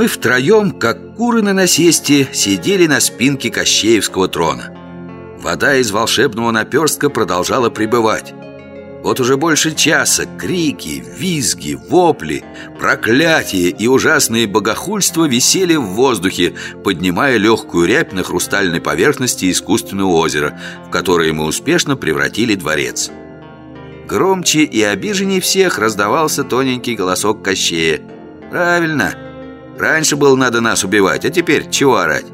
Мы втроем, как куры на насесте, сидели на спинке Кощеевского трона Вода из волшебного наперстка продолжала прибывать вот уже больше часа крики, визги, вопли, проклятия и ужасные богохульства висели в воздухе, поднимая легкую рябь на хрустальной поверхности искусственного озера, в которое мы успешно превратили дворец. Громче и обиженней всех раздавался тоненький голосок Кощея. «Правильно! Раньше было надо нас убивать, а теперь чего орать?»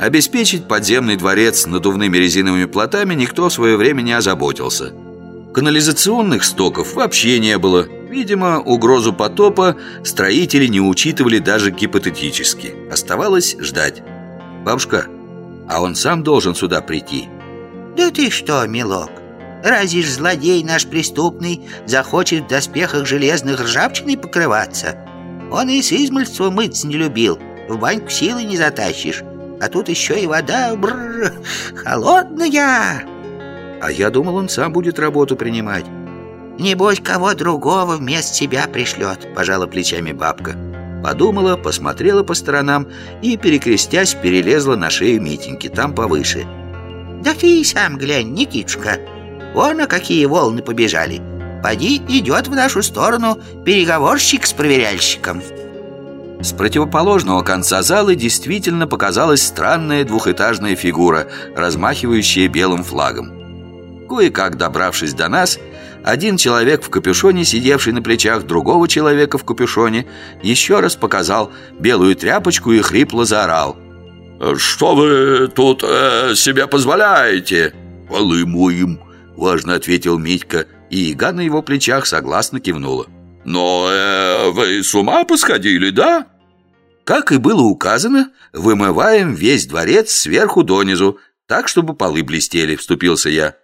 Обеспечить подземный дворец надувными резиновыми плотами никто в свое время не озаботился – Канализационных стоков вообще не было. Видимо, угрозу потопа строители не учитывали даже гипотетически. Оставалось ждать. Бабушка, а он сам должен сюда прийти? Да ты что, милок? Разве ж злодей наш преступный захочет в доспехах железных ржавчиной покрываться? Он и с измальства мыться не любил. В баньку силы не затащишь. А тут еще и вода, бррр, холодная. А я думал, он сам будет работу принимать Небось, кого другого вместо себя пришлет Пожала плечами бабка Подумала, посмотрела по сторонам И, перекрестясь, перелезла на шею Митеньки Там повыше Да ты и сам глянь, Никитушка Вон, а какие волны побежали Поди, идет в нашу сторону переговорщик с проверяльщиком с противоположного конца зала действительно показалась странная двухэтажная фигура, размахивающая белым флагом. Кое-как добравшись до нас, один человек в капюшоне, сидевший на плечах другого человека в капюшоне, еще раз показал белую тряпочку и хрипло заорал. «Что вы тут э, себе позволяете?» «Полы моим», — важно ответил Митька, и Ига на его плечах согласно кивнула. «Но э, вы с ума посходили, да?» Как и было указано, вымываем весь дворец сверху донизу, так, чтобы полы блестели, вступился я.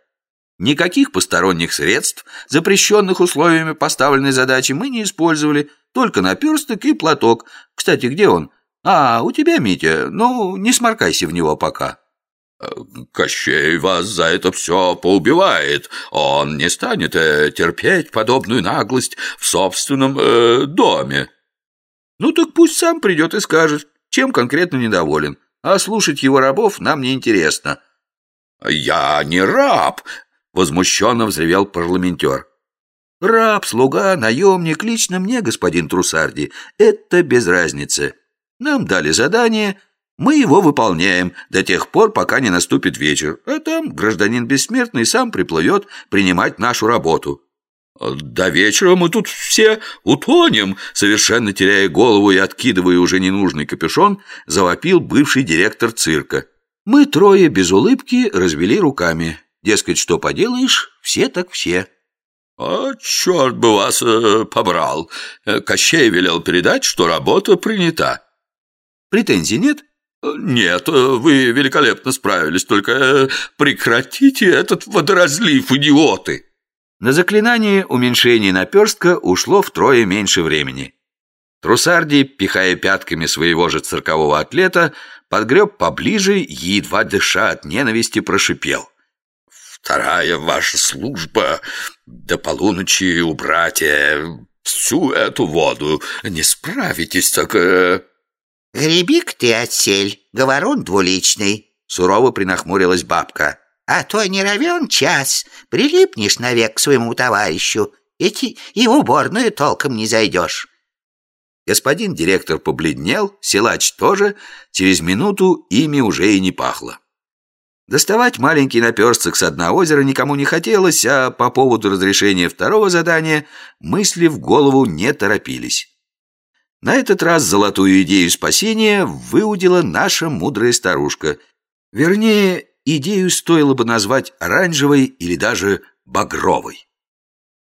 Никаких посторонних средств, запрещенных условиями поставленной задачи, мы не использовали, только наперсток и платок. Кстати, где он? А, у тебя, Митя, ну, не сморкайся в него пока. Э, Кощей вас за это все поубивает. Он не станет э, терпеть подобную наглость в собственном э, доме. Ну так пусть сам придет и скажет, чем конкретно недоволен. А слушать его рабов нам не интересно. «Я не раб!» Возмущенно взревел парламентер. Раб, слуга, наемник, лично мне, господин Трусарди, это без разницы. Нам дали задание, мы его выполняем до тех пор, пока не наступит вечер, а там гражданин бессмертный сам приплывет принимать нашу работу. «До вечера мы тут все утонем!» Совершенно теряя голову и откидывая уже ненужный капюшон, завопил бывший директор цирка. Мы трое без улыбки развели руками. Дескать, что поделаешь, все так все. «А черт бы вас э, побрал! Э, Кощей велел передать, что работа принята». «Претензий нет?» Э, «Нет, э, вы великолепно справились, только прекратите этот водоразлив, идиоты!» На заклинание уменьшения наперстка ушло втрое меньше времени. Трусарди, пихая пятками своего же циркового атлета, подгреб поближе и, едва дыша от ненависти, прошипел. Вторая ваша служба до полуночи убрать э, всю эту воду. Не справитесь так... Греби-ка ты отсель, говорун двуличный, сурово принахмурилась бабка. А то не равен час, прилипнешь навек к своему товарищу, эти и в уборную толком не зайдешь. Господин директор побледнел, силач тоже, через минуту ими уже и не пахло. Доставать маленький наперсток с дна озера никому не хотелось, а по поводу разрешения второго задания мысли в голову не торопились. На этот раз золотую идею спасения выудила наша мудрая старушка. Вернее, идею стоило бы назвать оранжевой или даже багровой.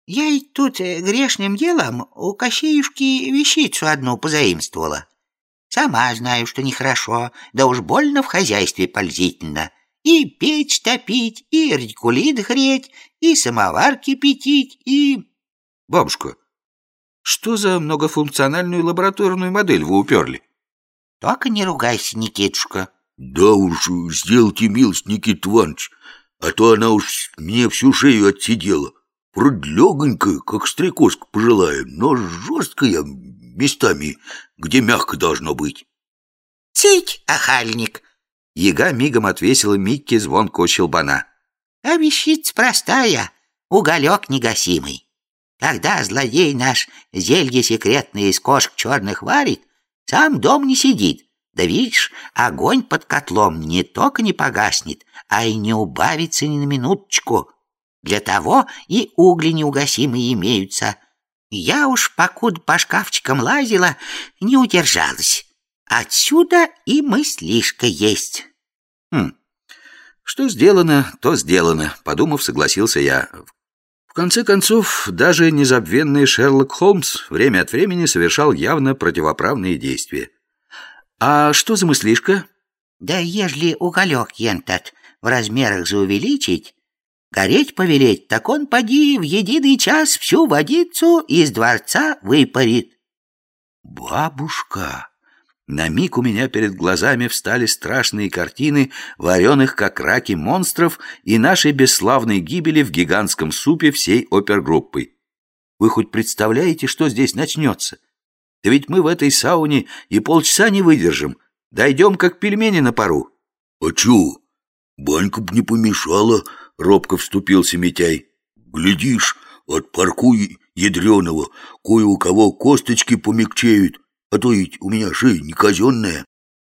Я и тут э, грешным делом у Кощеюшки вещицу одну позаимствовала. Сама знаю, что нехорошо, да уж больно в хозяйстве пользительно. И печь топить, и радикулит греть, и самовар кипятить, и... Бабушка, что за многофункциональную лабораторную модель вы уперли? Только не ругайся, Никитушка. Да уж, сделайте милость, Никит Иванович, а то она уж мне всю шею отсидела. Вроде легонькая, как стрекозка пожилая, но жесткая, местами, где мягко должно быть. Цить, ахальник! Яга мигом отвесила Микки звонкого щелбана. А вещица простая, уголек негасимый. Когда злодей наш зелье секретное из кошек черных варит, сам дом не сидит. Да видишь, огонь под котлом не только не погаснет, а и не убавится ни на минуточку. Для того и угли неугасимые имеются. Я уж, покуда по шкафчикам лазила, не удержалась. Отсюда и мыслишка есть. Хм, что сделано, то сделано, подумав, согласился я. В конце концов, даже незабвенный Шерлок Холмс время от времени совершал явно противоправные действия. А что за мыслишка? Да ежели уголек ентат в размерах заувеличить, гореть повелеть, так он поди в единый час всю водицу из дворца выпарит. Бабушка! На миг у меня перед глазами встали страшные картины вареных как раки монстров и нашей бесславной гибели в гигантском супе всей опергруппы. Вы хоть представляете, что здесь начнется? Да ведь мы в этой сауне и полчаса не выдержим. Дойдем, как пельмени на пару. — А чё? Банька б не помешала, — робко вступился Митяй. — Глядишь, от парку ядреного кое у кого косточки помягчеют, а то ведь у меня шея не казенная.